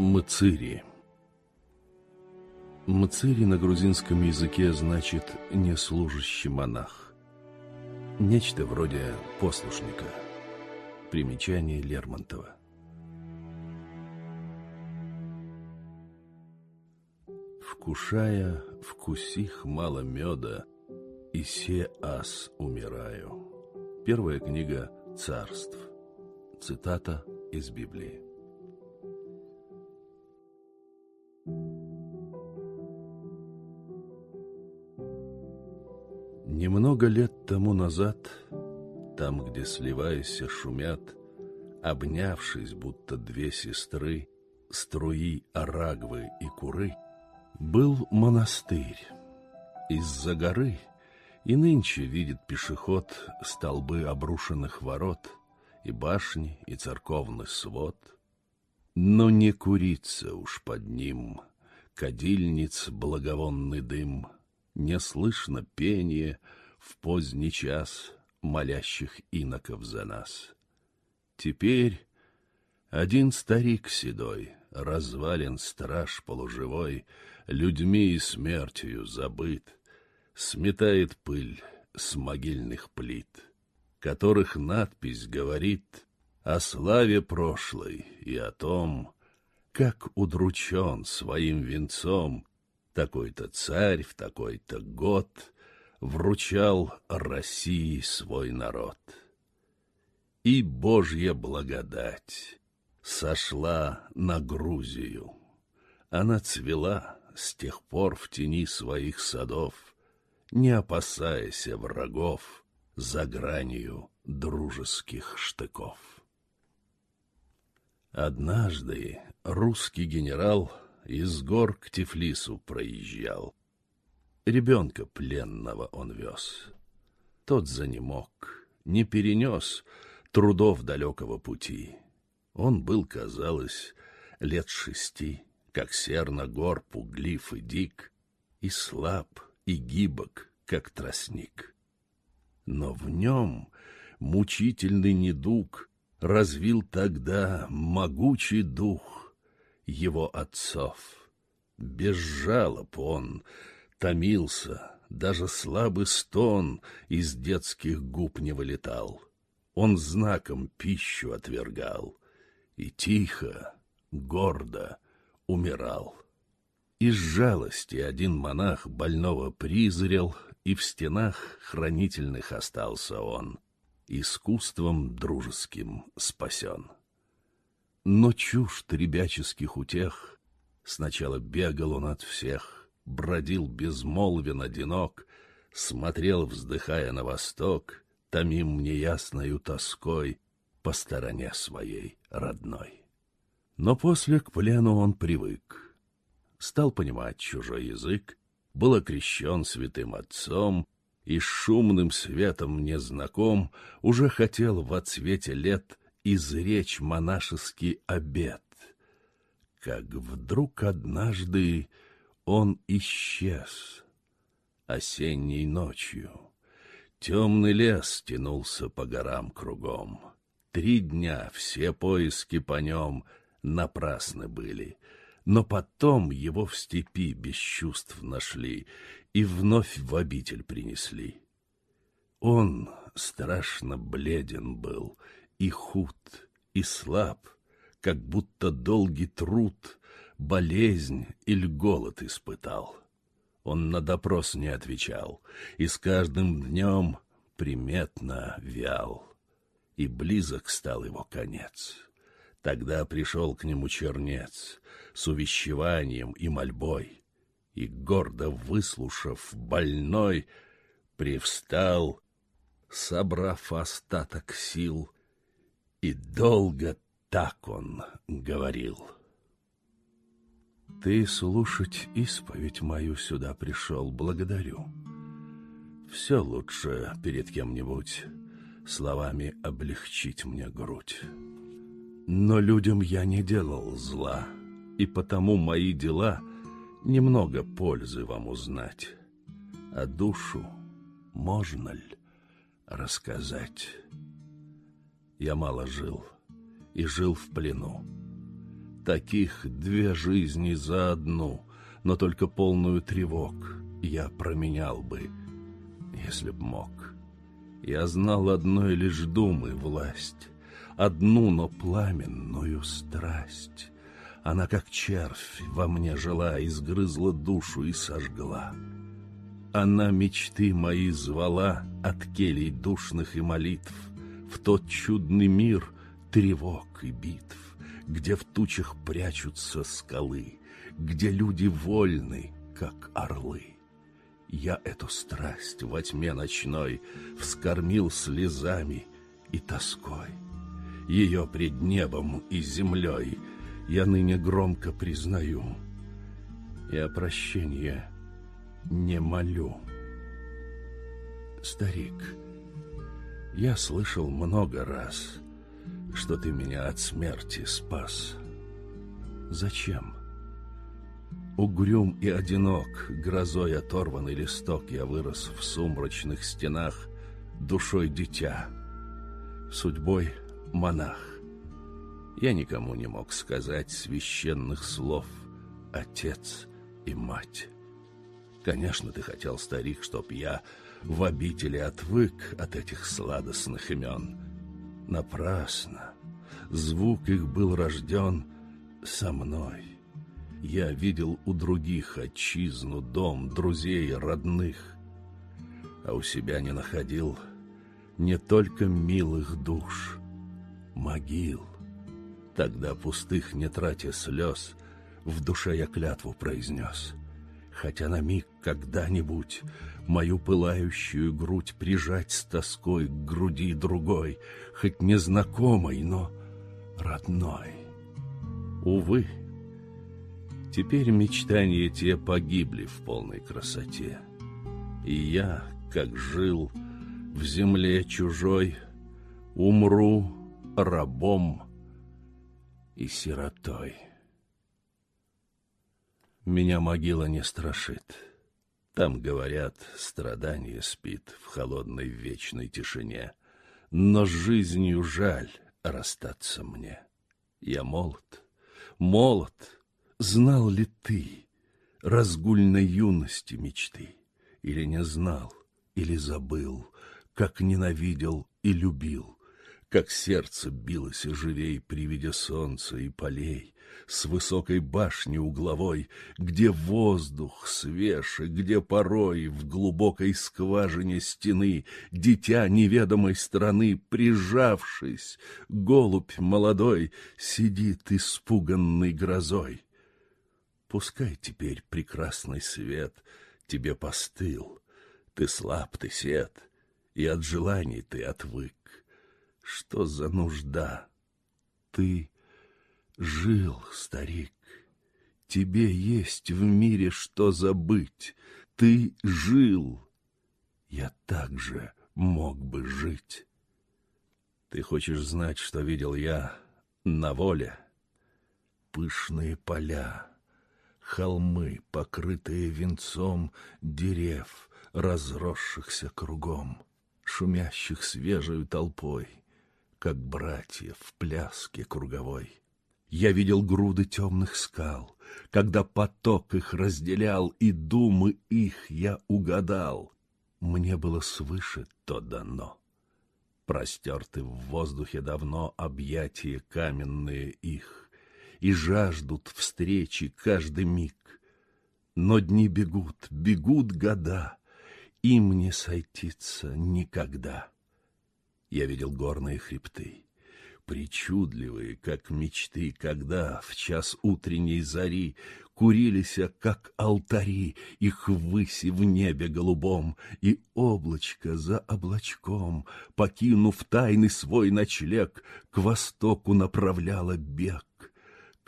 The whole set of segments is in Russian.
Мцыри. Мцыри на грузинском языке значит «неслужащий монах». Нечто вроде послушника. Примечание Лермонтова. Вкушая, вкусих мало меда, и се ас умираю. Первая книга «Царств». Цитата из Библии. Немного лет тому назад, там, где сливаясь шумят, обнявшись, будто две сестры, струи Арагвы и Куры, был монастырь. Из-за горы и нынче видит пешеход столбы обрушенных ворот и башни, и церковный свод. Но не курится уж под ним, кадильниц благовонный дым — не слышно пение в поздний час молящих иноков за нас. Теперь один старик седой, развален страж полуживой, людьми и смертью забыт, сметает пыль с могильных плит, которых надпись говорит о славе прошлой и о том, как удручен своим венцом такой-то царь в такой-то год вручал России свой народ. И Божья благодать сошла на Грузию. Она цвела с тех пор в тени своих садов, не опасаясь врагов за гранью дружеских штыков. Однажды русский генерал из гор к Тифлису проезжал. Ребенка пленного он вез. Тот занемог, не перенес трудов далекого пути. Он был, казалось, лет шести, как серна гор пуглив и дик, и слаб, и гибок, как тростник. Но в нем мучительный недуг развил тогда могучий дух, его отцов. Без жалоб он томился, даже слабый стон из детских губ не вылетал. Он знаком пищу отвергал и тихо, гордо умирал. Из жалости один монах больного призрел, и в стенах хранительных остался он, искусством дружеским спасен. Но чужд ребяческих утех, Сначала бегал он от всех, Бродил безмолвен одинок, Смотрел, вздыхая на восток, Томим неясною тоской По стороне своей родной. Но после к плену он привык, Стал понимать чужой язык, Был окрещен святым отцом, И шумным светом незнаком Уже хотел в отсвете лет изречь монашеский обет, как вдруг однажды он исчез осенней ночью. Темный лес тянулся по горам кругом. Три дня все поиски по нем напрасны были, но потом его в степи без чувств нашли и вновь в обитель принесли. Он страшно бледен был и худ, и слаб, как будто долгий труд, болезнь или голод испытал. Он на допрос не отвечал, и с каждым днем приметно вял. И близок стал его конец. Тогда пришел к нему чернец с увещеванием и мольбой, и, гордо выслушав больной, привстал, собрав остаток сил — и долго так он говорил. Ты слушать исповедь мою сюда пришел, благодарю. Все лучше перед кем-нибудь словами облегчить мне грудь. Но людям я не делал зла, и потому мои дела немного пользы вам узнать. А душу можно ли рассказать? я мало жил и жил в плену. Таких две жизни за одну, но только полную тревог я променял бы, если б мог. Я знал одной лишь думы власть, одну, но пламенную страсть. Она, как червь, во мне жила, изгрызла душу и сожгла. Она мечты мои звала от келей душных и молитв в тот чудный мир тревог и битв, где в тучах прячутся скалы, где люди вольны, как орлы. Я эту страсть во тьме ночной вскормил слезами и тоской. Ее пред небом и землей я ныне громко признаю. И о прощении не молю. Старик, я слышал много раз, что ты меня от смерти спас. Зачем? Угрюм и одинок, грозой оторванный листок, я вырос в сумрачных стенах, душой дитя, судьбой монах. Я никому не мог сказать священных слов «отец» и «мать». Конечно, ты хотел, старик, чтоб я в обители отвык от этих сладостных имен. Напрасно. Звук их был рожден со мной. Я видел у других отчизну, дом, друзей, родных, а у себя не находил не только милых душ, могил. Тогда пустых не тратя слез, в душе я клятву произнес. Хотя на миг когда-нибудь мою пылающую грудь прижать с тоской к груди другой, хоть незнакомой, но родной. Увы, Теперь мечтания те погибли в полной красоте. И я, как жил в земле чужой, умру рабом и сиротой. Меня могила не страшит. Там, говорят, страдание спит в холодной вечной тишине. Но жизнью жаль расстаться мне. Я молод, молод, Знал ли ты разгульной юности мечты? Или не знал, или забыл, как ненавидел и любил, как сердце билось живей при виде солнца и полей, с высокой башни угловой, где воздух свеж и где порой в глубокой скважине стены дитя неведомой страны, прижавшись, голубь молодой, сидит испуганный грозой. Пускай теперь прекрасный свет тебе постыл, Ты слаб, ты сед, и от желаний ты отвык. Что за нужда? Ты жил, старик, Тебе есть в мире что забыть. Ты жил, я также мог бы жить. Ты хочешь знать, что видел я на воле? Пышные поля холмы, покрытые венцом дерев, разросшихся кругом, шумящих свежей толпой, как братья в пляске круговой. Я видел груды темных скал, когда поток их разделял, и думы их я угадал. Мне было свыше то дано. Простерты в воздухе давно объятия каменные их, и жаждут встречи каждый миг. Но дни бегут, бегут года, им не сойтиться никогда. Я видел горные хребты, причудливые, как мечты, когда в час утренней зари курились, как алтари, их выси в небе голубом, и облачко за облачком, покинув тайный свой ночлег, к востоку направляло бег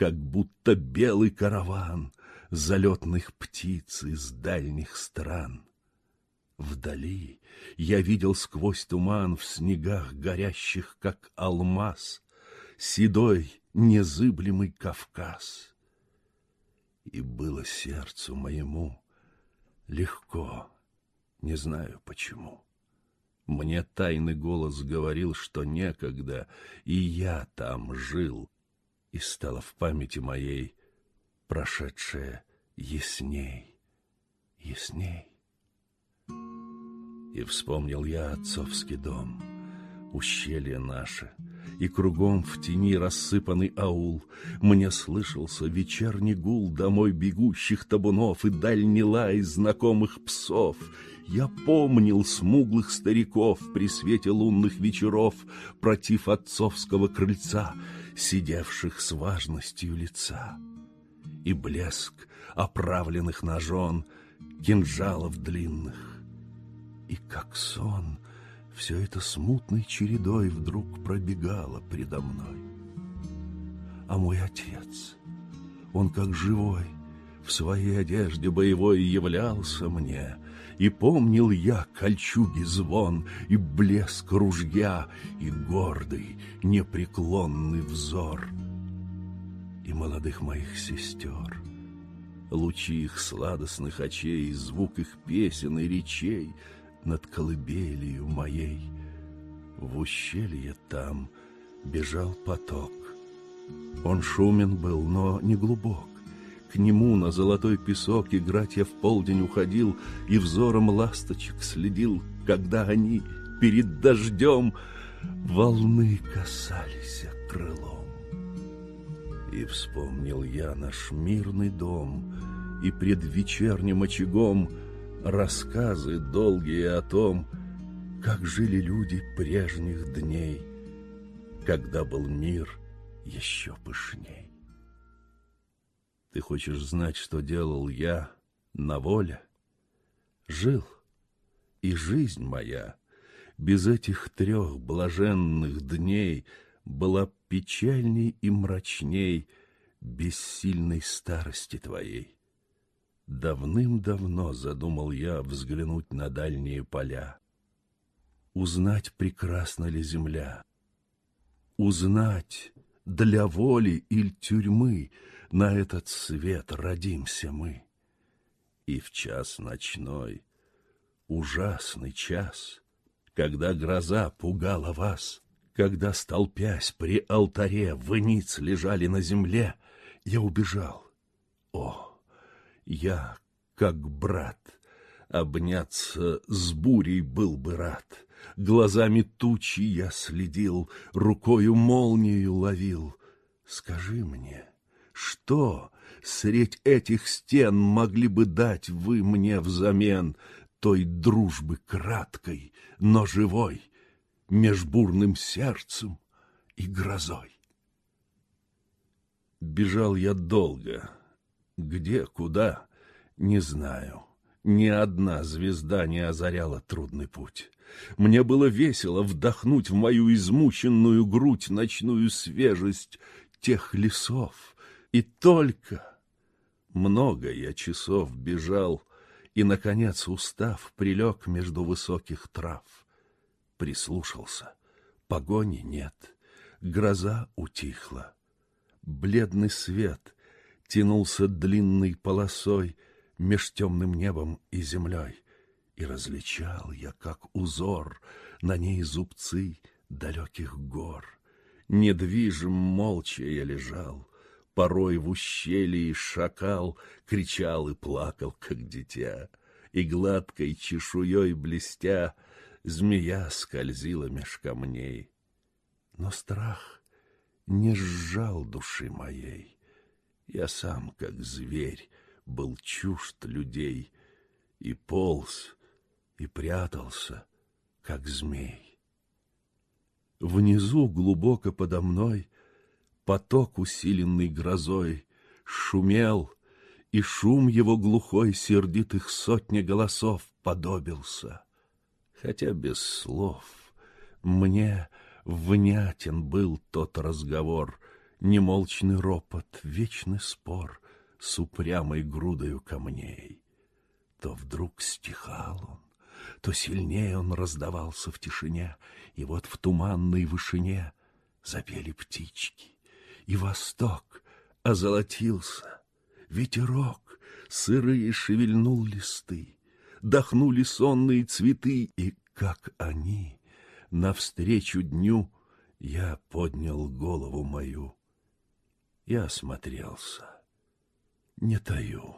как будто белый караван залетных птиц из дальних стран. Вдали я видел сквозь туман в снегах горящих, как алмаз, седой незыблемый Кавказ. И было сердцу моему легко, не знаю почему. Мне тайный голос говорил, что некогда и я там жил, и стало в памяти моей прошедшее ясней, ясней. И вспомнил я отцовский дом, ущелье наше, и кругом в тени рассыпанный аул. Мне слышался вечерний гул домой бегущих табунов и дальний лай знакомых псов. Я помнил смуглых стариков при свете лунных вечеров против отцовского крыльца, сидевших с важностью лица. И блеск оправленных ножон, кинжалов длинных, и как сон все это смутной чередой вдруг пробегало предо мной. А мой отец, он как живой, в своей одежде боевой являлся мне, и помнил я кольчуги звон, и блеск ружья, и гордый, непреклонный взор, и молодых моих сестер, лучи их сладостных очей, звук их песен и речей — над колыбелью моей. В ущелье там бежал поток. Он шумен был, но не глубок. К нему на золотой песок играть я в полдень уходил и взором ласточек следил, когда они перед дождем волны касались крылом. И вспомнил я наш мирный дом, и пред вечерним очагом — рассказы долгие о том, как жили люди прежних дней, когда был мир еще пышней. Ты хочешь знать, что делал я на воле? Жил, и жизнь моя без этих трех блаженных дней была печальней и мрачней бессильной старости твоей. Давным-давно задумал я взглянуть на дальние поля, узнать, прекрасна ли земля, узнать, для воли или тюрьмы на этот свет родимся мы. И в час ночной, ужасный час, когда гроза пугала вас, когда, столпясь при алтаре, вы ниц лежали на земле, я убежал. О, я, как брат, обняться с бурей был бы рад. Глазами тучи я следил, рукою молнию ловил. Скажи мне, что средь этих стен могли бы дать вы мне взамен той дружбы краткой, но живой, меж бурным сердцем и грозой? Бежал я долго, где, куда, не знаю. Ни одна звезда не озаряла трудный путь. Мне было весело вдохнуть в мою измученную грудь ночную свежесть тех лесов. И только много я часов бежал, и, наконец, устав, прилег между высоких трав. Прислушался. Погони нет. Гроза утихла. Бледный свет тянулся длинной полосой меж темным небом и землей, и различал я, как узор, на ней зубцы далеких гор. Недвижим молча я лежал, порой в ущелье шакал кричал и плакал, как дитя, и гладкой чешуей блестя змея скользила меж камней. Но страх не сжал души моей. Я сам, как зверь, был чужд людей и полз, и прятался, как змей. Внизу, глубоко подо мной, поток, усиленный грозой, шумел, и шум его глухой сердитых сотни голосов подобился. Хотя без слов мне внятен был тот разговор, немолчный ропот, вечный спор с упрямой грудою камней. То вдруг стихал он, то сильнее он раздавался в тишине, и вот в туманной вышине запели птички, и восток озолотился, ветерок сырые шевельнул листы, дохнули сонные цветы, и как они навстречу дню я поднял голову мою Я осмотрелся. Не таю.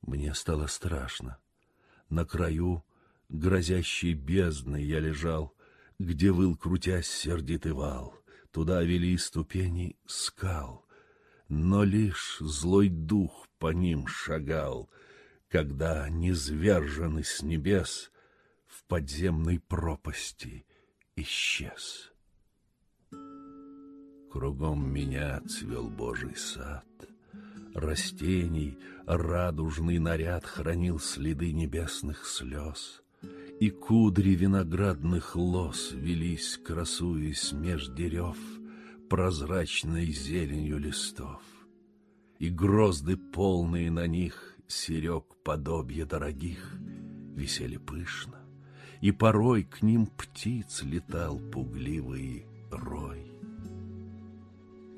Мне стало страшно. На краю грозящей бездны я лежал, где выл, крутясь, сердитый вал. Туда вели ступени скал, но лишь злой дух по ним шагал, когда, низверженный с небес, в подземной пропасти исчез. Кругом меня цвел Божий сад, растений радужный наряд хранил следы небесных слез, и кудри виноградных лос велись, красуясь меж дерев прозрачной зеленью листов, и грозды полные на них серег подобие дорогих висели пышно, и порой к ним птиц летал пугливый рой.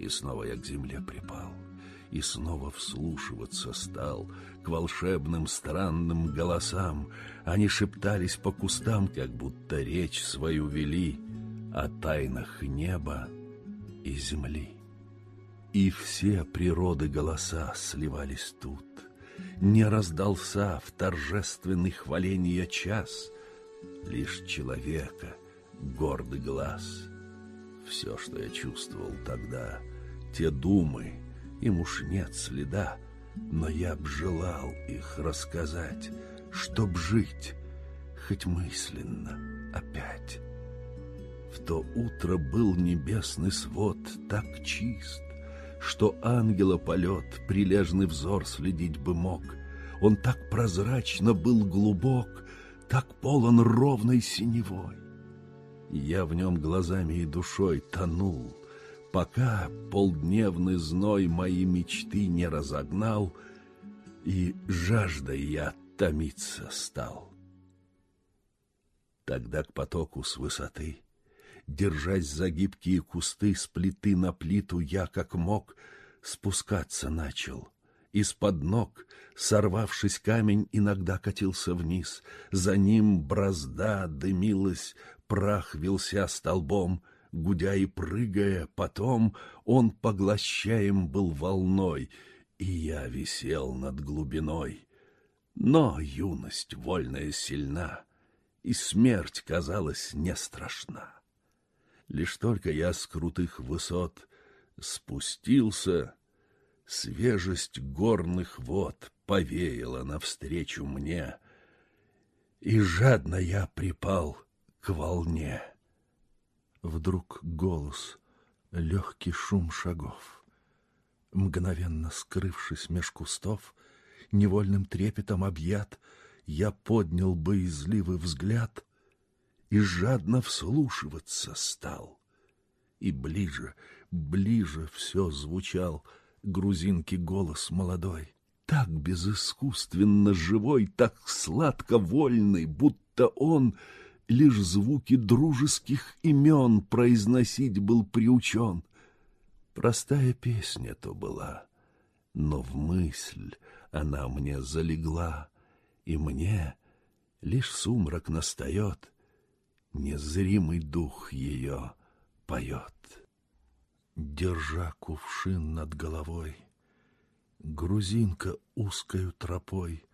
И снова я к земле припал, и снова вслушиваться стал к волшебным странным голосам. Они шептались по кустам, как будто речь свою вели о тайнах неба и земли. И все природы голоса сливались тут. Не раздался в торжественный хваления час, Лишь человека гордый глаз. Все, что я чувствовал тогда, те думы, им уж нет следа, Но я б желал их рассказать, Чтоб жить, хоть мысленно, опять. В то утро был небесный свод так чист, Что ангела полет прилежный взор следить бы мог. Он так прозрачно был глубок, Так полон ровной синевой. Я в нем глазами и душой тонул, Пока полдневный зной мои мечты не разогнал, И жаждой я томиться стал. Тогда к потоку с высоты держась за гибкие кусты с плиты на плиту, я, как мог, спускаться начал. Из-под ног, сорвавшись камень, иногда катился вниз. За ним бразда дымилась, прах вился столбом, гудя и прыгая, потом он поглощаем был волной, и я висел над глубиной. Но юность вольная сильна, и смерть казалась не страшна. Лишь только я с крутых высот спустился, свежесть горных вод повеяла навстречу мне, и жадно я припал к волне. Вдруг голос, легкий шум шагов. Мгновенно скрывшись меж кустов, невольным трепетом объят, я поднял боязливый взгляд и жадно вслушиваться стал. И ближе, ближе все звучал грузинки голос молодой, так безыскусственно живой, так сладко вольный, будто он лишь звуки дружеских имен произносить был приучен. Простая песня то была, но в мысль она мне залегла, и мне лишь сумрак настает — незримый дух ее поет. Держа кувшин над головой, грузинка узкою тропой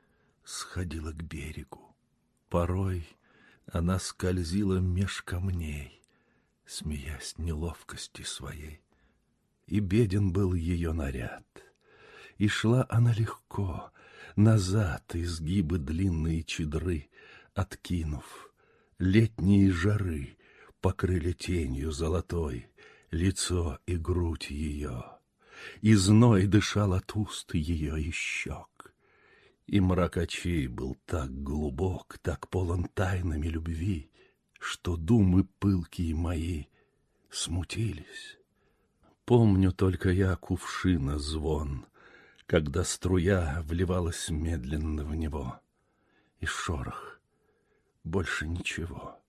сходила к берегу. Порой она скользила меж камней, смеясь неловкости своей. И беден был ее наряд, и шла она легко, назад изгибы длинные чедры, откинув — Летние жары покрыли тенью золотой лицо и грудь ее, и зной дышал от уст ее и щек. И мрак очей был так глубок, так полон тайнами любви, что думы пылкие мои смутились. Помню только я кувшина звон, когда струя вливалась медленно в него, и шорох больше ничего.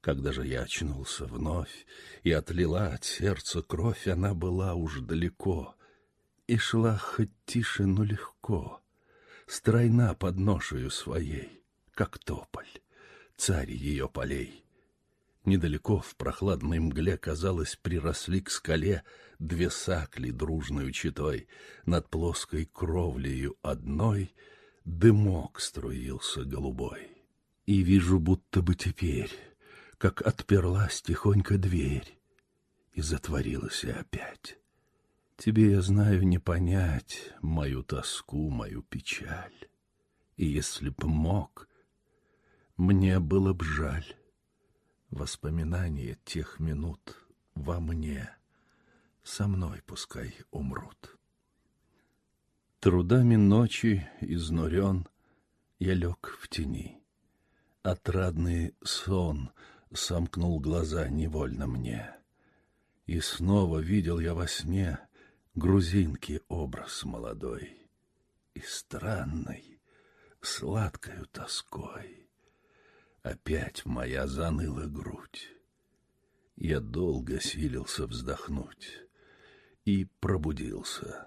Когда же я очнулся вновь, и отлила от сердца кровь, она была уж далеко, и шла хоть тише, но легко, стройна под ношею своей, как тополь, царь ее полей. Недалеко в прохладной мгле, казалось, приросли к скале две сакли дружную читой. Над плоской кровлею одной дымок струился голубой. И вижу, будто бы теперь, как отперлась тихонько дверь, и затворилась опять. Тебе, я знаю, не понять мою тоску, мою печаль. И если б мог, мне было б жаль. Воспоминания тех минут во мне, со мной пускай умрут. Трудами ночи изнурен, я лег в тени. Отрадный сон сомкнул глаза невольно мне. И снова видел я во сне грузинки образ молодой и странной, сладкою тоской. Опять моя заныла грудь. Я долго силился вздохнуть и пробудился.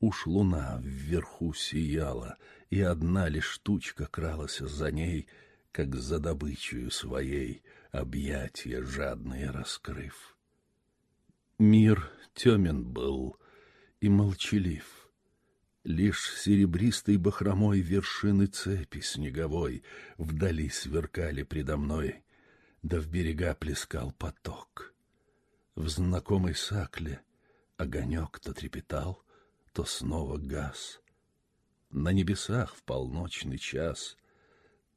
Уж луна вверху сияла, и одна лишь тучка кралась за ней, как за добычею своей, объятия жадные раскрыв. Мир темен был и молчалив. Лишь серебристой бахромой вершины цепи снеговой Вдали сверкали предо мной, да в берега плескал поток. В знакомой сакле огонек то трепетал, то снова гас. На небесах в полночный час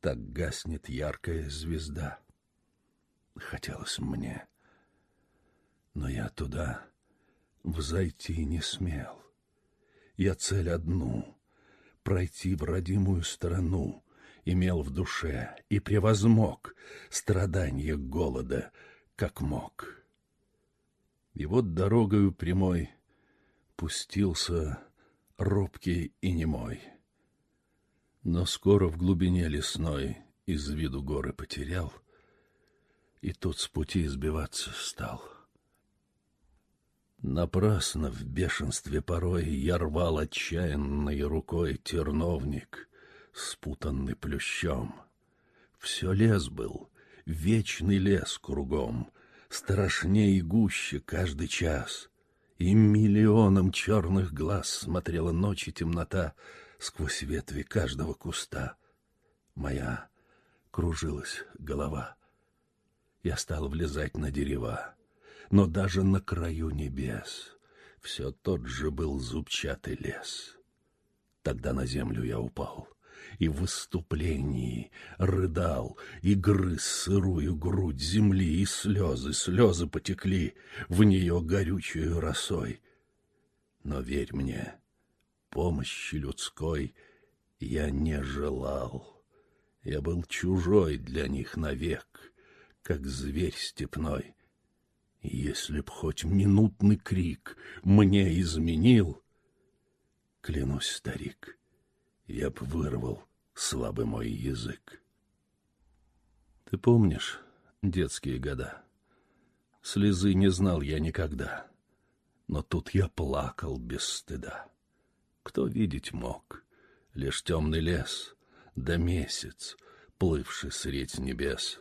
так гаснет яркая звезда. Хотелось мне — но я туда взойти не смел. Я цель одну — пройти в родимую страну — имел в душе и превозмог страдания голода, как мог. И вот дорогою прямой пустился робкий и немой. Но скоро в глубине лесной из виду горы потерял, и тут с пути сбиваться стал. Напрасно в бешенстве порой я рвал отчаянной рукой терновник, спутанный плющом. Все лес был, вечный лес кругом, страшнее и гуще каждый час. И миллионом черных глаз смотрела ночь и темнота сквозь ветви каждого куста. Моя кружилась голова. Я стал влезать на дерева но даже на краю небес все тот же был зубчатый лес. Тогда на землю я упал и в выступлении рыдал и грыз сырую грудь земли, и слезы, слезы потекли в нее горючую росой. Но верь мне, помощи людской я не желал. Я был чужой для них навек, как зверь степной. Если б хоть минутный крик мне изменил, клянусь, старик, я б вырвал слабый мой язык. Ты помнишь детские года? Слезы не знал я никогда, но тут я плакал без стыда. Кто видеть мог? Лишь темный лес, да месяц, плывший средь небес.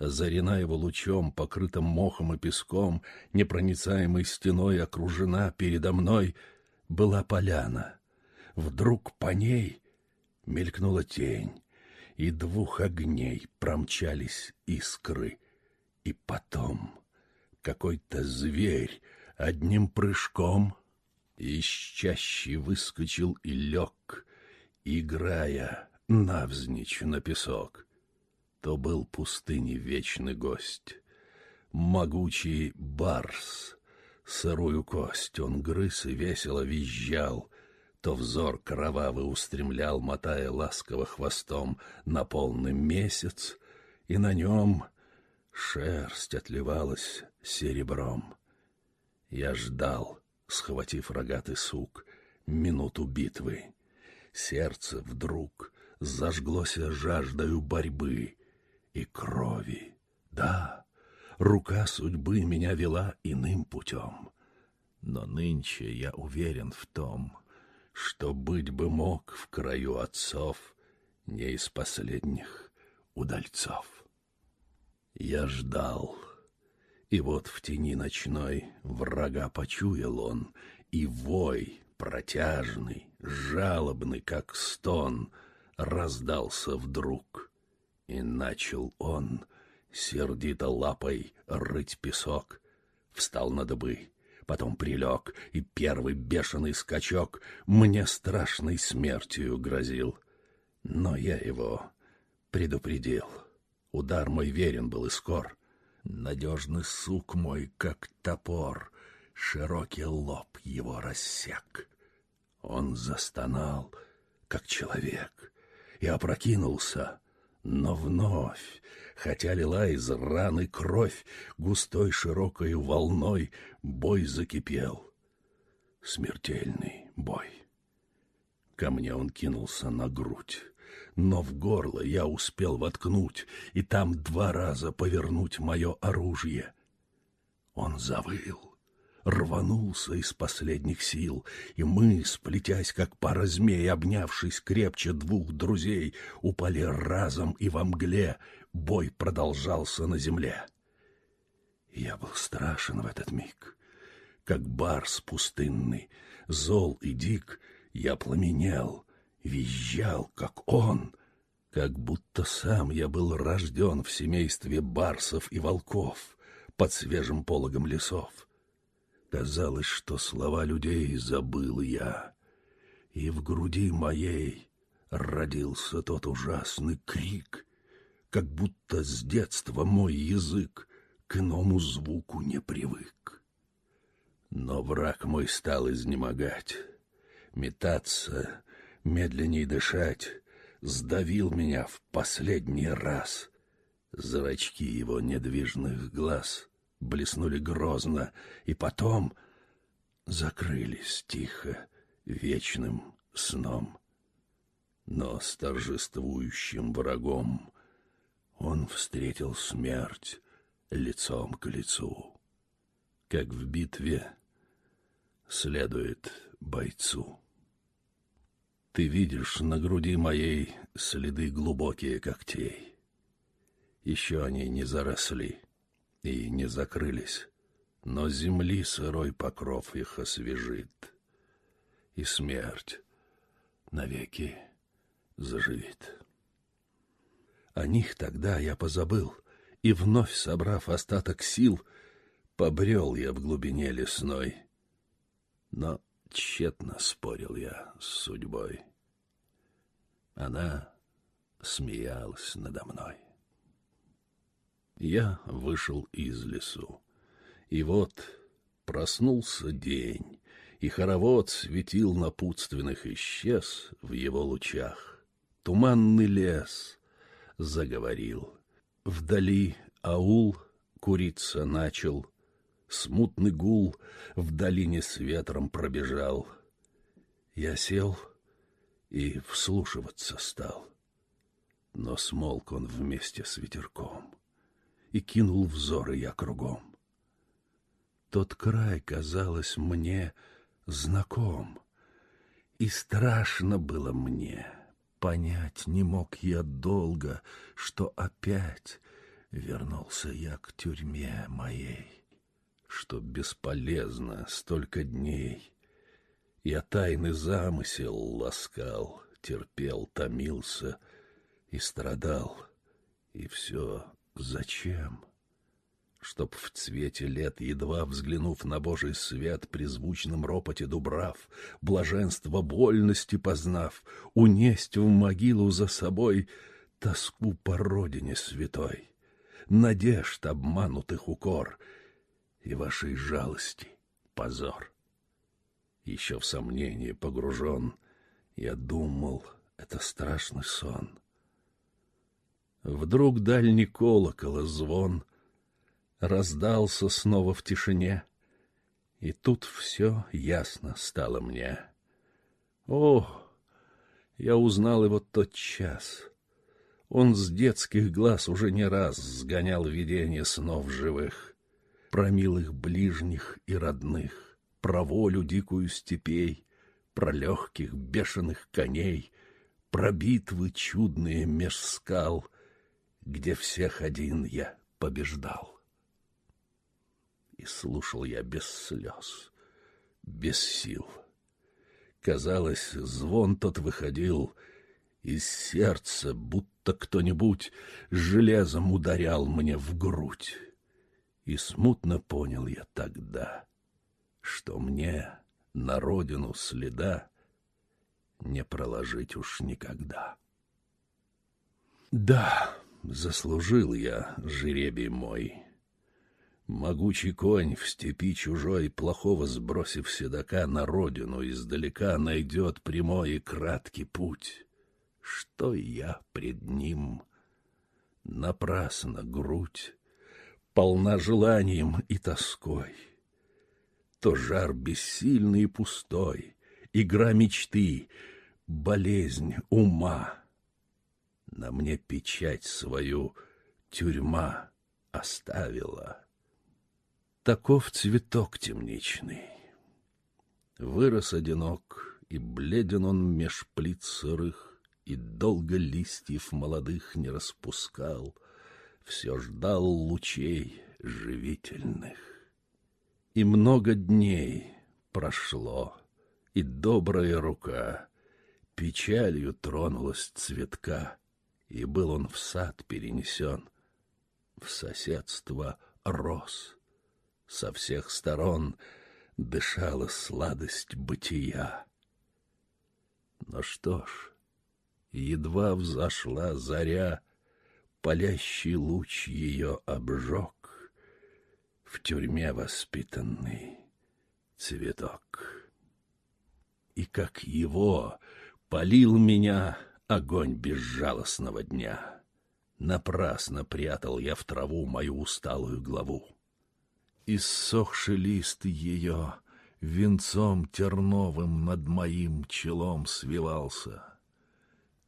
Озарена его лучом, покрытым мохом и песком, непроницаемой стеной окружена передо мной, была поляна. Вдруг по ней мелькнула тень, и двух огней промчались искры. И потом какой-то зверь одним прыжком из чащи выскочил и лег, играя навзничь на песок то был пустыни вечный гость. Могучий барс, сырую кость он грыз и весело визжал, то взор кровавый устремлял, мотая ласково хвостом на полный месяц, и на нем шерсть отливалась серебром. Я ждал, схватив рогатый сук, минуту битвы. Сердце вдруг зажглося жаждою борьбы, и крови. Да, рука судьбы меня вела иным путем. Но нынче я уверен в том, что быть бы мог в краю отцов не из последних удальцов. Я ждал. И вот в тени ночной врага почуял он, и вой, протяжный, жалобный, как стон, раздался вдруг. И начал он, сердито лапой, рыть песок, встал на дыбы, потом прилег, и первый бешеный скачок мне страшной смертью грозил. Но я его предупредил. Удар мой верен был и скор. Надежный сук мой, как топор, широкий лоб его рассек. Он застонал, как человек, и опрокинулся, но вновь, хотя лила из раны кровь, густой широкой волной бой закипел. Смертельный бой. Ко мне он кинулся на грудь но в горло я успел воткнуть и там два раза повернуть мое оружие. Он завыл, рванулся из последних сил, и мы, сплетясь, как пара змей, обнявшись крепче двух друзей, упали разом и во мгле, бой продолжался на земле. Я был страшен в этот миг, как барс пустынный, зол и дик, я пламенел — визжал, как он, как будто сам я был рожден в семействе барсов и волков под свежим пологом лесов. Казалось, что слова людей забыл я, и в груди моей родился тот ужасный крик, как будто с детства мой язык к иному звуку не привык. Но враг мой стал изнемогать, метаться медленней дышать, сдавил меня в последний раз. Зрачки его недвижных глаз блеснули грозно, и потом закрылись тихо вечным сном. Но с торжествующим врагом он встретил смерть лицом к лицу, как в битве следует бойцу. Ты видишь на груди моей следы глубокие когтей. Еще они не заросли и не закрылись, но земли сырой покров их освежит, и смерть навеки заживит. О них тогда я позабыл, и вновь собрав остаток сил, побрел я в глубине лесной. Но Тщетно спорил я с судьбой. Она смеялась надо мной. Я вышел из лесу, и вот проснулся день, и хоровод светил напутственных исчез в его лучах. Туманный лес заговорил. Вдали аул куриться начал — Смутный гул в долине с ветром пробежал. Я сел и вслушиваться стал. Но смолк он вместе с ветерком, и кинул взоры я кругом. Тот край, казалось мне, знаком, и страшно было мне. Понять не мог я долго, что опять вернулся я к тюрьме моей что бесполезно столько дней. Я тайный замысел ласкал, терпел, томился и страдал. И все зачем? Чтоб в цвете лет, едва взглянув на Божий свет, при звучном ропоте дубрав, блаженство вольности познав, унесть в могилу за собой тоску по родине святой, надежд обманутых укор — и вашей жалости позор. Еще в сомнение погружен, я думал, это страшный сон. Вдруг дальний колокола звон раздался снова в тишине, и тут все ясно стало мне. О, я узнал его тот час. Он с детских глаз уже не раз сгонял видение снов живых про милых ближних и родных, про волю дикую степей, про легких бешеных коней, про битвы чудные меж скал, где всех один я побеждал. И слушал я без слез, без сил. Казалось, звон тот выходил из сердца, будто кто-нибудь железом ударял мне в грудь. И смутно понял я тогда, что мне на родину следа не проложить уж никогда. Да, заслужил я жеребий мой. Могучий конь в степи чужой, плохого сбросив седока на родину издалека, найдет прямой и краткий путь. Что я пред ним? Напрасно грудь, полна желанием и тоской. То жар бессильный и пустой, игра мечты, болезнь ума — на мне печать свою тюрьма оставила. Таков цветок темничный. Вырос одинок, и бледен он меж плит сырых, и долго листьев молодых не распускал, все ждал лучей живительных. И много дней прошло, и добрая рука печалью тронулась цветка, и был он в сад перенесен, в соседство рос. Со всех сторон дышала сладость бытия. Но что ж, едва взошла заря, палящий луч ее обжег в тюрьме воспитанный цветок. И как его полил меня огонь безжалостного дня. Напрасно прятал я в траву мою усталую главу. Иссохший лист ее венцом терновым над моим челом свивался,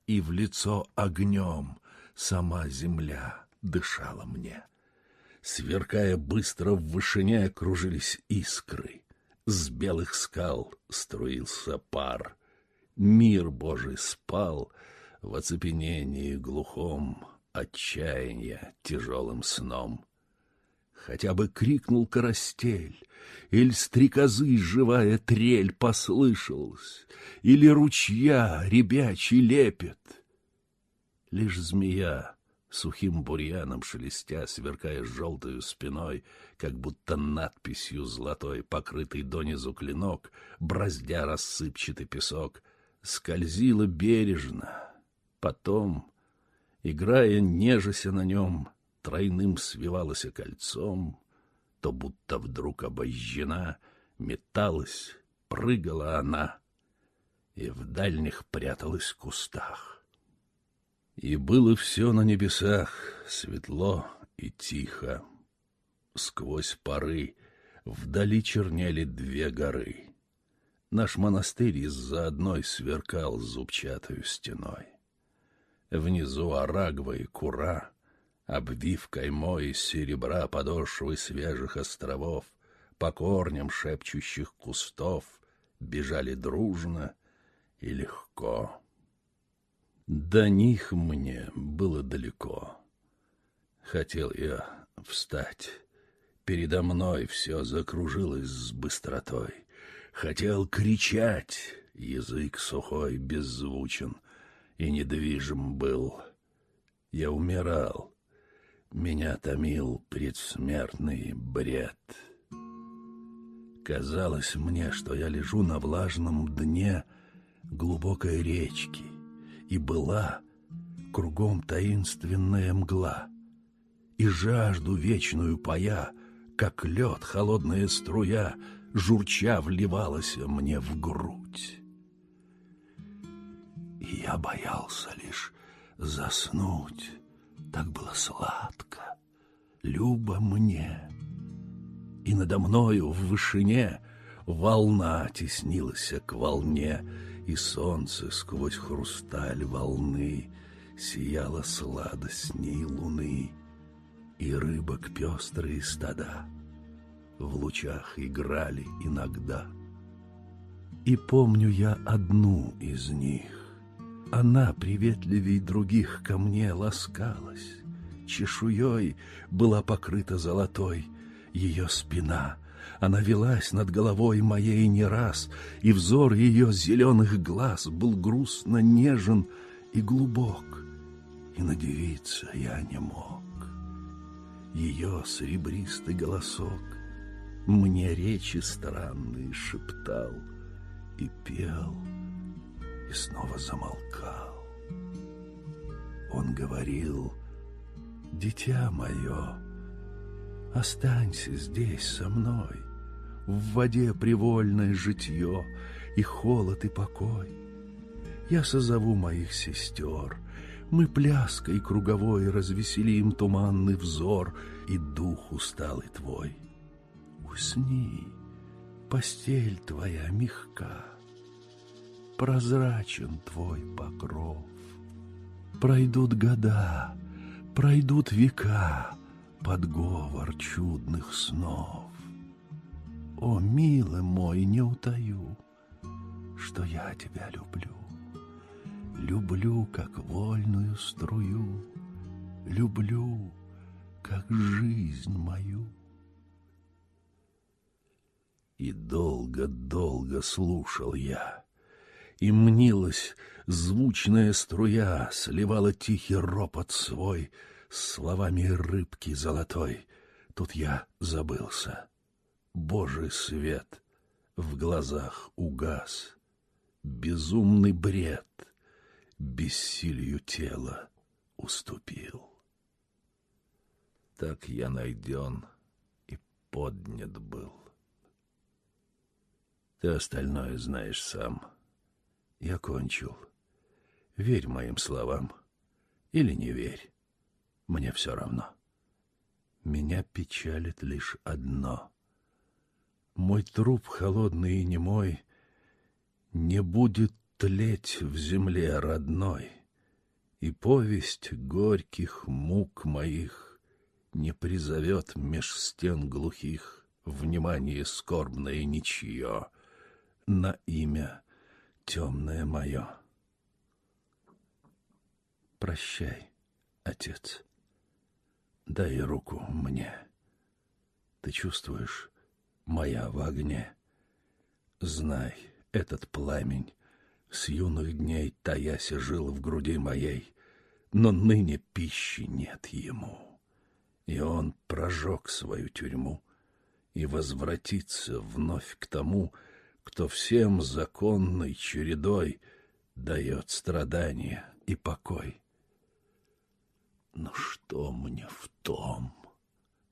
и в лицо огнем сама земля дышала мне. Сверкая быстро в вышине, кружились искры, с белых скал струился пар. Мир Божий спал — в оцепенении глухом, отчаяния тяжелым сном. Хотя бы крикнул карастель, или стрекозы живая трель послышалась, или ручья ребячий лепет. Лишь змея, сухим бурьяном шелестя, сверкая желтою спиной, как будто надписью золотой, покрытый донизу клинок, браздя рассыпчатый песок, скользила бережно, Потом, играя, нежася на нем, тройным свивалась кольцом, то будто вдруг обожжена, металась, прыгала она и в дальних пряталась в кустах. И было все на небесах светло и тихо. Сквозь поры вдали чернели две горы. Наш монастырь из-за одной сверкал зубчатою стеной. Внизу арагва и кура, обвив каймой из серебра подошвы свежих островов, по корням шепчущих кустов, бежали дружно и легко. До них мне было далеко. Хотел я встать. Передо мной все закружилось с быстротой. Хотел кричать, язык сухой, беззвучен — и недвижим был. Я умирал. Меня томил предсмертный бред. Казалось мне, что я лежу на влажном дне глубокой речки, и была кругом таинственная мгла, и жажду вечную пая, как лед холодная струя, журча вливалась мне в грудь и я боялся лишь заснуть. Так было сладко, любо мне. И надо мною в вышине волна теснилась к волне, и солнце сквозь хрусталь волны сияло сладостней луны, и рыбок пестрые стада в лучах играли иногда. И помню я одну из них, она приветливей других ко мне ласкалась, чешуей была покрыта золотой ее спина. Она велась над головой моей не раз, и взор ее зеленых глаз был грустно нежен и глубок, и надевиться я не мог. Ее серебристый голосок мне речи странные шептал и пел, и снова замолкал. Он говорил, «Дитя мое, останься здесь со мной, в воде привольное житье и холод и покой. Я созову моих сестер, мы пляской круговой развеселим туманный взор и дух усталый твой. Усни, постель твоя мягка, прозрачен твой покров. Пройдут года, пройдут века, подговор чудных снов. О, милый мой, не утаю, что я тебя люблю. Люблю, как вольную струю, люблю, как жизнь мою. И долго-долго слушал я, и мнилась звучная струя, сливала тихий ропот свой словами рыбки золотой. Тут я забылся. Божий свет в глазах угас. Безумный бред бессилию тела уступил. Так я найден и поднят был. Ты остальное знаешь сам. Я кончил. Верь моим словам или не верь. Мне все равно. Меня печалит лишь одно. Мой труп холодный и немой Не будет тлеть в земле родной, И повесть горьких мук моих Не призовет меж стен глухих Внимание скорбное ничье На имя темное мое. Прощай, отец, дай руку мне. Ты чувствуешь, моя в огне. Знай, этот пламень с юных дней таясь жил в груди моей, но ныне пищи нет ему. И он прожег свою тюрьму и возвратится вновь к тому, кто всем законной чередой дает страдания и покой. Но что мне в том?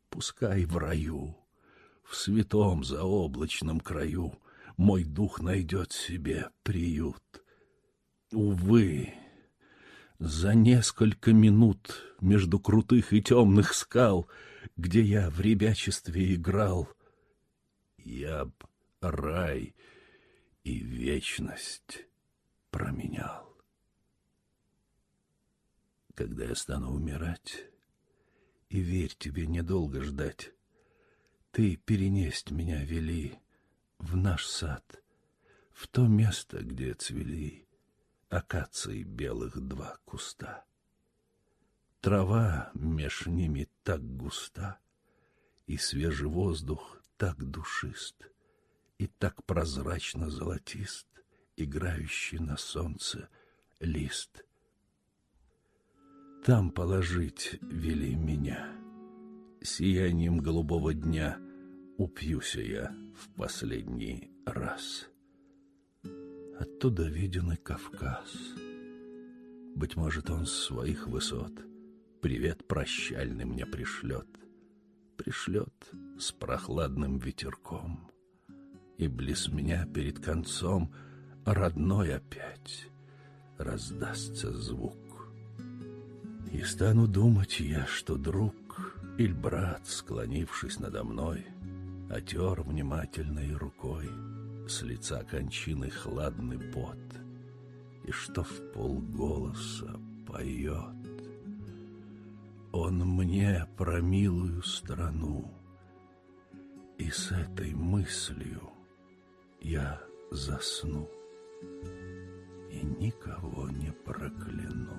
Пускай в раю в святом заоблачном краю мой дух найдет себе приют. Увы, за несколько минут между крутых и темных скал, где я в ребячестве играл, я б рай и вечность променял. Когда я стану умирать, и верь тебе недолго ждать, ты перенесть меня вели в наш сад, в то место, где цвели акации белых два куста. Трава меж ними так густа, и свежий воздух так душист, и так прозрачно золотист, играющий на солнце лист. Там положить вели меня — сиянием голубого дня упьюся я в последний раз. Оттуда виден и Кавказ. Быть может, он с своих высот привет прощальный мне пришлет. Пришлет с прохладным ветерком. И близ меня перед концом родной опять раздастся звук. И стану думать я, что друг Иль брат, склонившись надо мной, Отер внимательной рукой С лица кончины хладный пот, И что в полголоса поет. Он мне про милую страну, И с этой мыслью я засну и никого не прокляну.